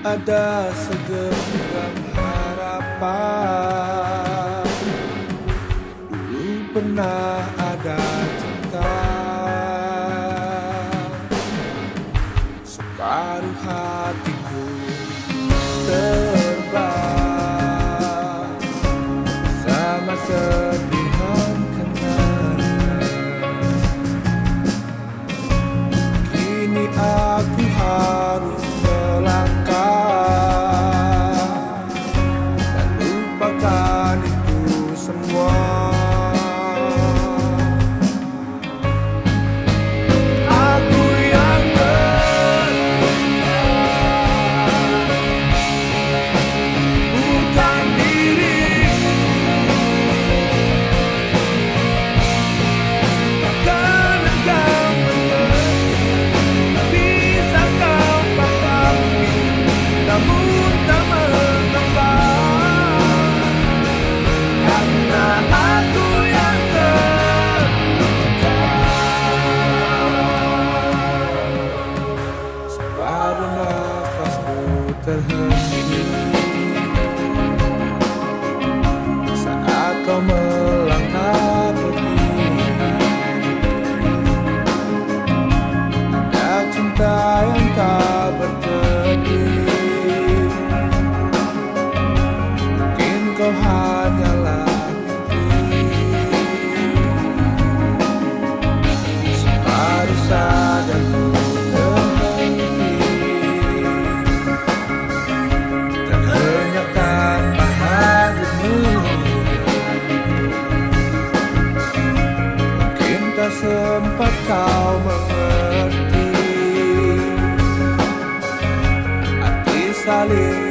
ada segenggam harapan. Dulu pernah ada cinta. Separuh hatiku terbang yang tak bertepi Mungkin kau hanyalah mimpi Separuh sadarku terhenti. Terhenyak tanpa hadirmu Mungkin tak sempat kau mengerti valeu.